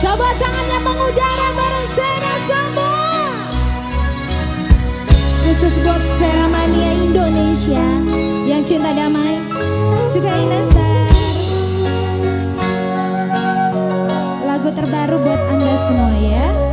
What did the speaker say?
Coba tangannya mengudara bareng Sera semua. Khusus buat seramania Indonesia yang cinta damai. Juga Inestar. Lagu terbaru buat Anda semua ya.